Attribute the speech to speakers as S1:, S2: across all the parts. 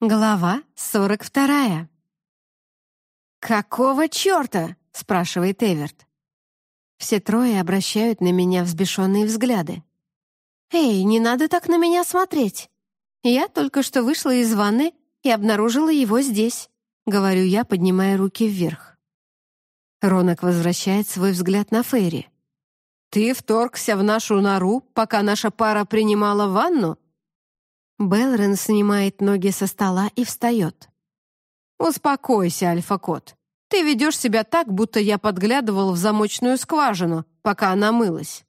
S1: Глава сорок вторая. «Какого черта?» — спрашивает Эверт. Все трое обращают на меня взбешенные взгляды. «Эй, не надо так на меня смотреть. Я только что вышла из ванны и обнаружила его здесь», — говорю я, поднимая руки вверх. Ронок возвращает свой взгляд на Ферри. «Ты вторгся в нашу нору, пока наша пара принимала ванну?» Белрен снимает ноги со стола и встает. «Успокойся, Альфа-кот. Ты ведешь себя так, будто я подглядывал в замочную скважину, пока она мылась.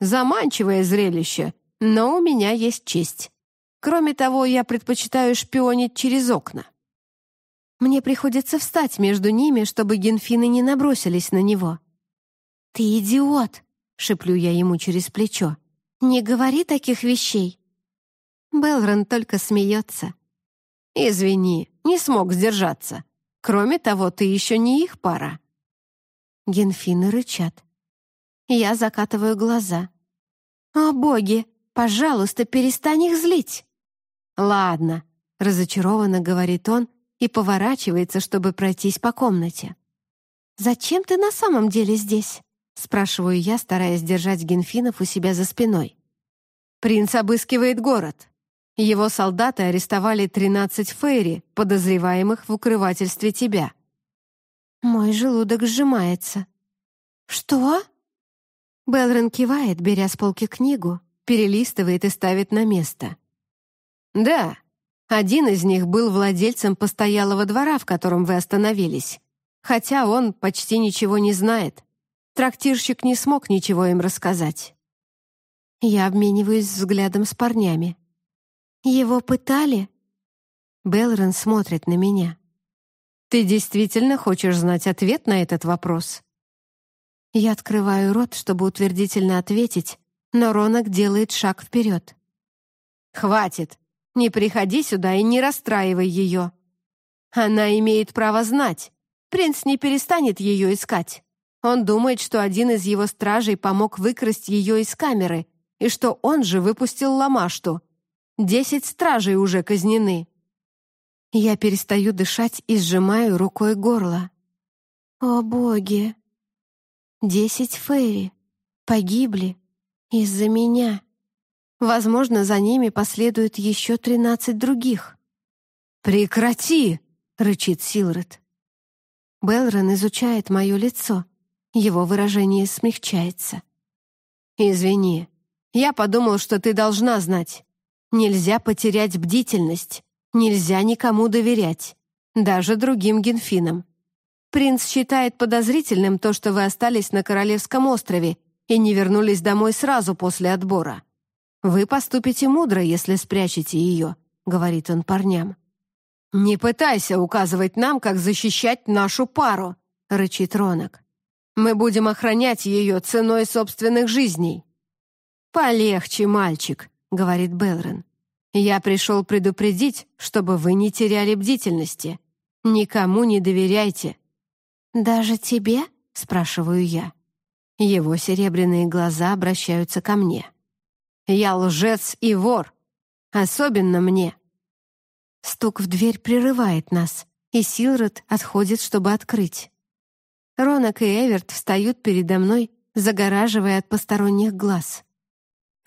S1: Заманчивое зрелище, но у меня есть честь. Кроме того, я предпочитаю шпионить через окна». Мне приходится встать между ними, чтобы генфины не набросились на него. «Ты идиот!» — шеплю я ему через плечо. «Не говори таких вещей!» Белрон только смеется. «Извини, не смог сдержаться. Кроме того, ты еще не их пара». Генфины рычат. Я закатываю глаза. «О, боги, пожалуйста, перестань их злить!» «Ладно», — разочарованно говорит он и поворачивается, чтобы пройтись по комнате. «Зачем ты на самом деле здесь?» — спрашиваю я, стараясь держать Генфинов у себя за спиной. «Принц обыскивает город. Его солдаты арестовали 13 фейри, подозреваемых в укрывательстве тебя. Мой желудок сжимается. Что? Белрен кивает, беря с полки книгу, перелистывает и ставит на место. Да, один из них был владельцем постоялого двора, в котором вы остановились. Хотя он почти ничего не знает. Трактирщик не смог ничего им рассказать. Я обмениваюсь взглядом с парнями. «Его пытали?» Белрон смотрит на меня. «Ты действительно хочешь знать ответ на этот вопрос?» Я открываю рот, чтобы утвердительно ответить, но Ронок делает шаг вперед. «Хватит! Не приходи сюда и не расстраивай ее. Она имеет право знать. Принц не перестанет ее искать. Он думает, что один из его стражей помог выкрасть ее из камеры и что он же выпустил Ламашту. Десять стражей уже казнены. Я перестаю дышать и сжимаю рукой горло. О, боги! Десять фейри погибли из-за меня. Возможно, за ними последует еще тринадцать других. «Прекрати!» — рычит Силред. Белрон изучает мое лицо. Его выражение смягчается. «Извини, я подумал, что ты должна знать. Нельзя потерять бдительность, нельзя никому доверять, даже другим генфинам. Принц считает подозрительным то, что вы остались на Королевском острове и не вернулись домой сразу после отбора. Вы поступите мудро, если спрячете ее, говорит он парням. Не пытайся указывать нам, как защищать нашу пару, рычит Ронок. Мы будем охранять ее ценой собственных жизней. Полегче, мальчик, — говорит Белрен. «Я пришел предупредить, чтобы вы не теряли бдительности. Никому не доверяйте». «Даже тебе?» — спрашиваю я. Его серебряные глаза обращаются ко мне. «Я лжец и вор. Особенно мне». Стук в дверь прерывает нас, и Силред отходит, чтобы открыть. Ронок и Эверт встают передо мной, загораживая от посторонних глаз.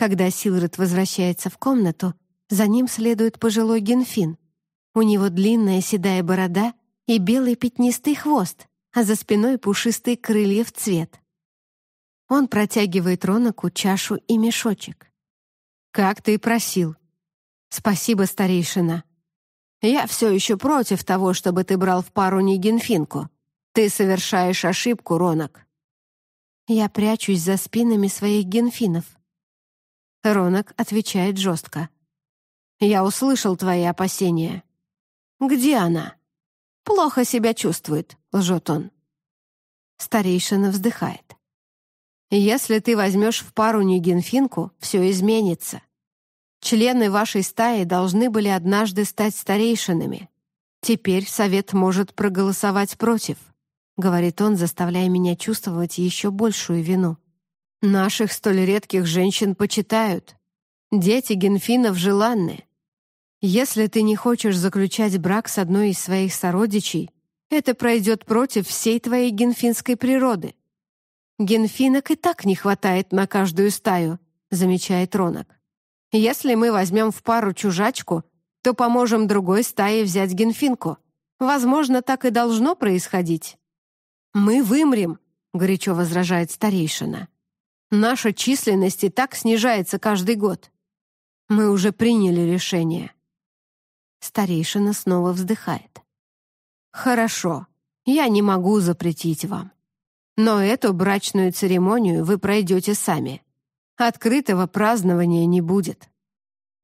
S1: Когда Силред возвращается в комнату, за ним следует пожилой генфин. У него длинная седая борода и белый пятнистый хвост, а за спиной пушистые крылья в цвет. Он протягивает Ронаку чашу и мешочек. «Как ты и просил. Спасибо, старейшина. Я все еще против того, чтобы ты брал в пару не генфинку. Ты совершаешь ошибку, Ронок». Я прячусь за спинами своих генфинов. Ронок отвечает жестко. «Я услышал твои опасения. Где она?» «Плохо себя чувствует», — лжет он. Старейшина вздыхает. «Если ты возьмешь в пару Нигенфинку, все изменится. Члены вашей стаи должны были однажды стать старейшинами. Теперь совет может проголосовать против», — говорит он, заставляя меня чувствовать еще большую вину. Наших столь редких женщин почитают. Дети генфинов желанны. Если ты не хочешь заключать брак с одной из своих сородичей, это пройдет против всей твоей генфинской природы. Генфинок и так не хватает на каждую стаю, замечает Ронок. Если мы возьмем в пару чужачку, то поможем другой стае взять генфинку. Возможно, так и должно происходить. Мы вымрем, горячо возражает старейшина. Наша численность и так снижается каждый год. Мы уже приняли решение. Старейшина снова вздыхает. Хорошо, я не могу запретить вам. Но эту брачную церемонию вы пройдете сами. Открытого празднования не будет.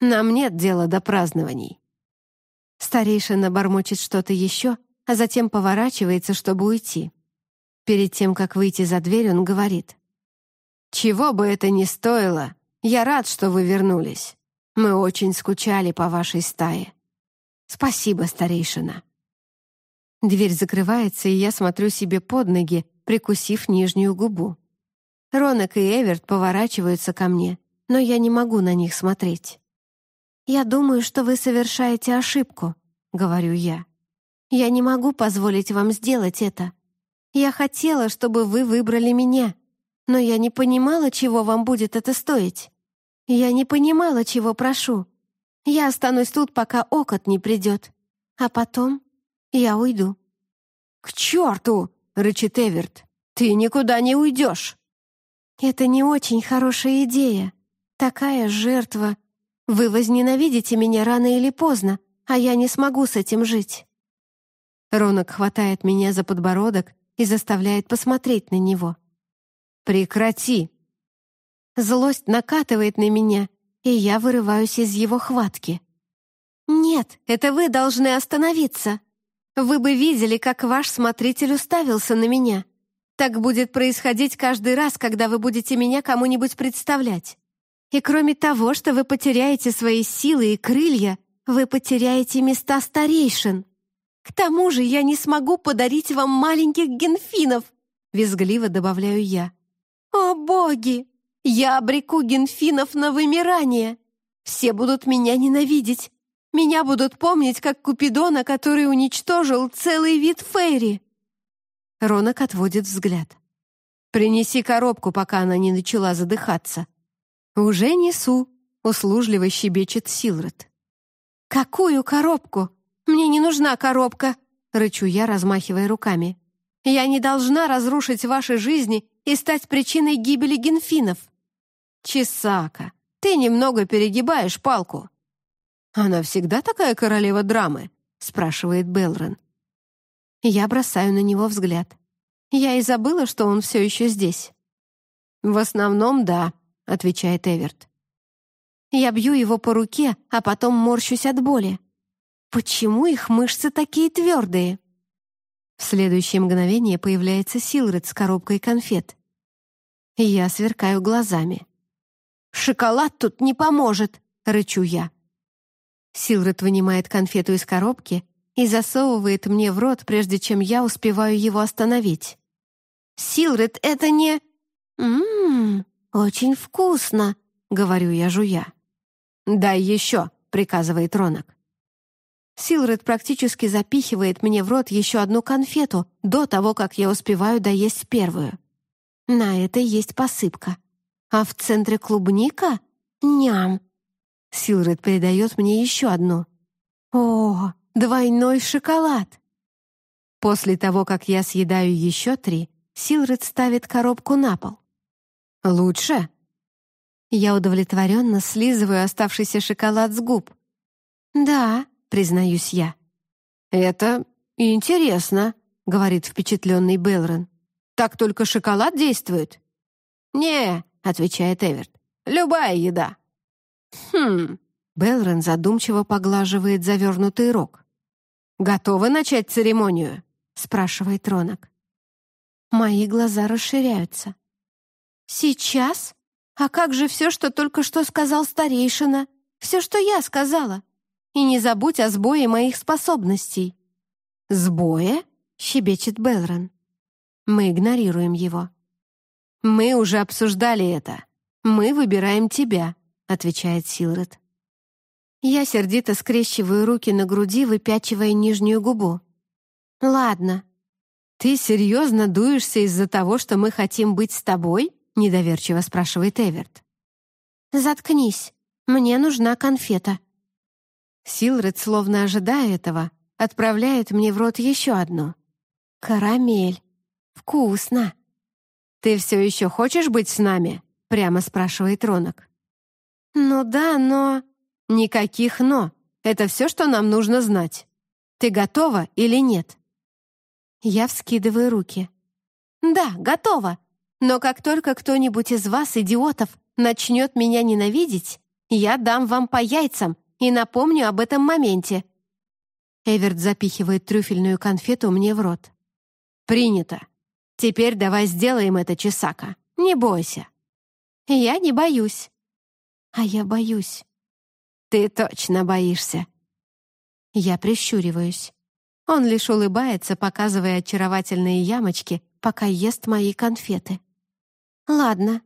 S1: Нам нет дела до празднований. Старейшина бормочет что-то еще, а затем поворачивается, чтобы уйти. Перед тем, как выйти за дверь, он говорит. «Чего бы это ни стоило, я рад, что вы вернулись. Мы очень скучали по вашей стае. Спасибо, старейшина». Дверь закрывается, и я смотрю себе под ноги, прикусив нижнюю губу. Ронок и Эверт поворачиваются ко мне, но я не могу на них смотреть. «Я думаю, что вы совершаете ошибку», — говорю я. «Я не могу позволить вам сделать это. Я хотела, чтобы вы выбрали меня, но я не понимала, чего вам будет это стоить. Я не понимала, чего прошу. Я останусь тут, пока окот не придет. А потом я уйду».
S2: «К черту!» рычит Эверт. «Ты никуда не уйдешь!»
S1: «Это не очень хорошая идея. Такая жертва. Вы возненавидите меня рано или поздно, а я не смогу с этим жить». Ронок хватает меня за подбородок и заставляет посмотреть на него.
S2: «Прекрати!»
S1: Злость накатывает на меня, и я вырываюсь из его хватки. «Нет, это вы должны остановиться!» Вы бы видели, как ваш смотритель уставился на меня. Так будет происходить каждый раз, когда вы будете меня кому-нибудь представлять. И кроме того, что вы потеряете свои силы и крылья, вы потеряете места старейшин. К тому же я не смогу подарить вам маленьких генфинов, визгливо добавляю я. О, боги! Я обреку генфинов на вымирание. Все будут меня ненавидеть, меня будут помнить как Купидона, который уничтожил целый вид фейри. Ронок отводит взгляд. «Принеси коробку, пока она не начала задыхаться». «Уже несу», — услужливо щебечет Силред. «Какую коробку? Мне не нужна коробка», — рычу я, размахивая руками. «Я не должна разрушить ваши жизни и стать причиной гибели генфинов».
S2: «Чесака, ты немного перегибаешь палку», «Она всегда такая королева драмы?» — спрашивает Белрон.
S1: Я бросаю на него взгляд. Я и забыла, что он все еще здесь.
S2: «В основном, да», — отвечает Эверт.
S1: Я бью его по руке, а потом морщусь от боли. Почему их мышцы такие твердые? В следующее мгновение появляется Силред с коробкой конфет. Я сверкаю глазами. «Шоколад тут не поможет!» — рычу я. Силред вынимает конфету из коробки и засовывает мне в рот, прежде чем я успеваю его остановить. «Силред, это не...» «Ммм, очень вкусно», — говорю я, жуя.
S2: «Дай еще», — приказывает Ронок.
S1: Силред практически запихивает мне в рот еще одну конфету до того, как я успеваю доесть первую. На это есть посыпка. А в центре клубника? Ням! Силред передает мне еще одну. О, двойной шоколад! После того, как я съедаю еще три, Силред ставит коробку на пол.
S2: «Лучше?»
S1: Я удовлетворенно слизываю оставшийся шоколад с губ. «Да», — признаюсь я.
S2: «Это интересно», — говорит впечатленный Белрон. «Так только шоколад действует?» «Не», — отвечает Эверт, — «любая еда».
S1: «Хм...» — Белрон задумчиво поглаживает завернутый рог.
S2: «Готовы начать церемонию?» — спрашивает Ронок.
S1: Мои глаза расширяются. «Сейчас? А как же все, что только что сказал старейшина? Все, что я сказала? И не забудь о сбое моих способностей».
S2: «Сбое?» — щебечет Белрон.
S1: Мы игнорируем его.
S2: «Мы уже обсуждали это. Мы выбираем тебя», — отвечает Силред.
S1: Я сердито скрещиваю руки на груди, выпячивая нижнюю губу. «Ладно».
S2: «Ты серьезно дуешься из-за того, что мы хотим быть с тобой?» — недоверчиво спрашивает Эверт.
S1: «Заткнись. Мне нужна конфета».
S2: Силред, словно ожидая этого, отправляет мне в рот еще одну. «Карамель. Вкусно». «Ты все еще хочешь быть с нами?» — прямо спрашивает Ронок.
S1: «Ну да, но...»
S2: «Никаких «но». Это все, что нам нужно знать. Ты готова или нет?»
S1: Я вскидываю руки. «Да, готова. Но как только кто-нибудь из вас, идиотов, начнет меня ненавидеть, я дам вам по яйцам и напомню об этом моменте».
S2: Эверт запихивает трюфельную конфету мне в рот. «Принято. Теперь давай сделаем это, Чесака. Не бойся».
S1: «Я не боюсь». «А я боюсь».
S2: «Ты точно боишься».
S1: Я прищуриваюсь. Он лишь улыбается, показывая очаровательные ямочки, пока ест мои конфеты. «Ладно,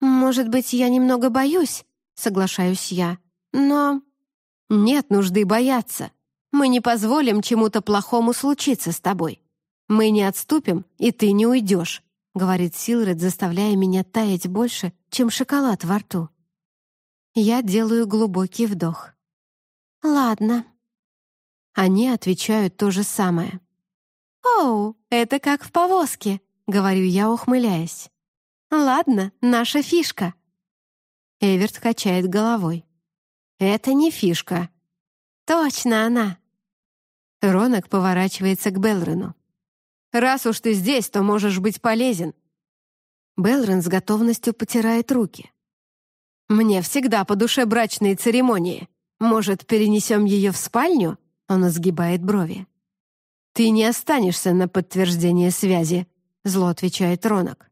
S1: может быть, я немного боюсь», — соглашаюсь я, «но...»
S2: «Нет нужды бояться. Мы не позволим чему-то плохому случиться с тобой. Мы не отступим, и ты не уйдешь», — говорит Силред, заставляя меня таять больше, чем шоколад во рту. Я делаю глубокий вдох.
S1: «Ладно»,
S2: они отвечают то же самое.
S1: «Оу, это как в повозке», — говорю я, ухмыляясь. «Ладно, наша фишка».
S2: Эверт качает головой. «Это не фишка».
S1: «Точно она».
S2: Ронок поворачивается к Белрену. «Раз уж ты здесь, то можешь быть полезен». Белрен с готовностью потирает руки. «Мне всегда по душе брачные церемонии. Может, перенесем ее в спальню?» Он изгибает брови. «Ты не останешься на подтверждение связи», — зло отвечает Ронок.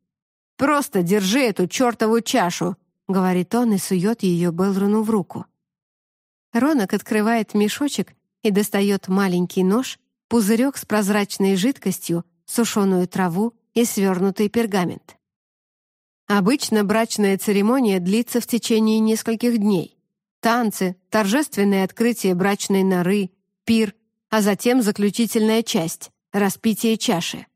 S2: «Просто держи эту чертову чашу», — говорит он и сует ее Белрону в руку. Ронок открывает мешочек и достает маленький нож, пузырек с прозрачной жидкостью, сушеную траву и свернутый пергамент. Обычно брачная церемония длится в течение нескольких дней. Танцы, торжественное открытие брачной норы, пир, а затем заключительная часть — распитие чаши.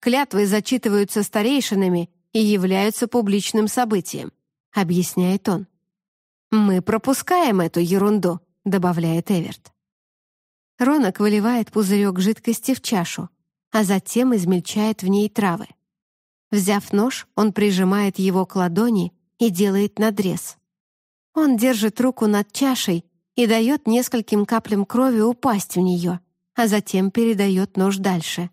S2: Клятвы зачитываются старейшинами и являются публичным событием, объясняет он. «Мы пропускаем эту ерунду», — добавляет Эверт. Ронок выливает пузырек жидкости в чашу, а затем измельчает в ней травы. Взяв нож, он прижимает его к ладони и делает надрез. Он держит руку над чашей и дает нескольким каплям крови упасть в нее, а затем передает нож дальше.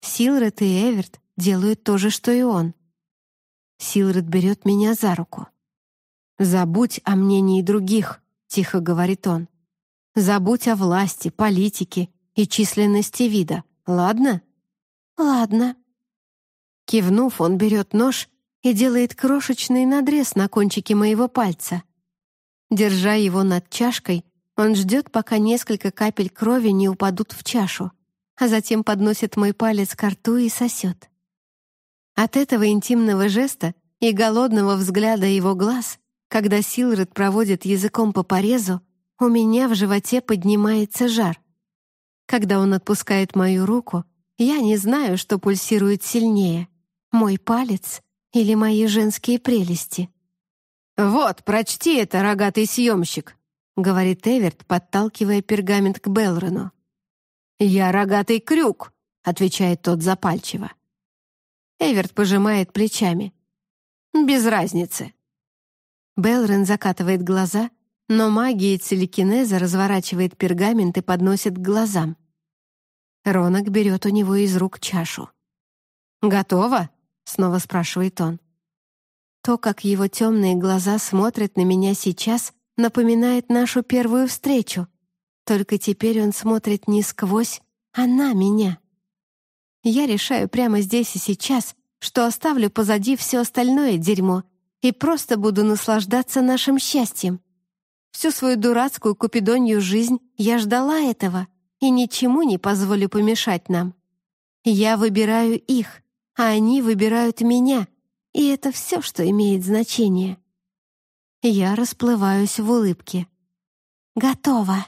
S2: Силред и Эверт делают то же, что и он. Силред берет меня за руку. «Забудь о мнении других», — тихо говорит он. «Забудь о власти, политике и численности вида, ладно?»
S1: «Ладно».
S2: Кивнув, он берет нож и делает крошечный надрез на кончике моего пальца — Держа его над чашкой, он ждет, пока несколько капель крови не упадут в чашу, а затем подносит мой палец к рту и сосет. От этого интимного жеста и голодного взгляда его глаз, когда Силред проводит языком по порезу, у меня в животе поднимается жар. Когда он отпускает мою руку, я не знаю, что пульсирует сильнее — мой палец или мои женские прелести. «Вот, прочти это, рогатый съемщик», — говорит Эверт, подталкивая пергамент к Белрону. «Я рогатый крюк», — отвечает тот запальчиво. Эверт пожимает плечами. «Без разницы». Белрен закатывает глаза, но магия телекинеза разворачивает пергамент и подносит к глазам. Ронок берет у него из рук чашу. «Готово?» — снова спрашивает он. То, как его темные глаза смотрят на меня сейчас, напоминает нашу первую встречу. Только теперь он смотрит не сквозь, а на меня. Я решаю прямо здесь и сейчас, что оставлю позади все остальное дерьмо и просто буду наслаждаться нашим счастьем. Всю свою дурацкую купидонью жизнь я ждала этого и ничему не позволю помешать нам. Я выбираю их, а они выбирают меня — и это все, что имеет значение. Я расплываюсь в улыбке.
S1: «Готово!»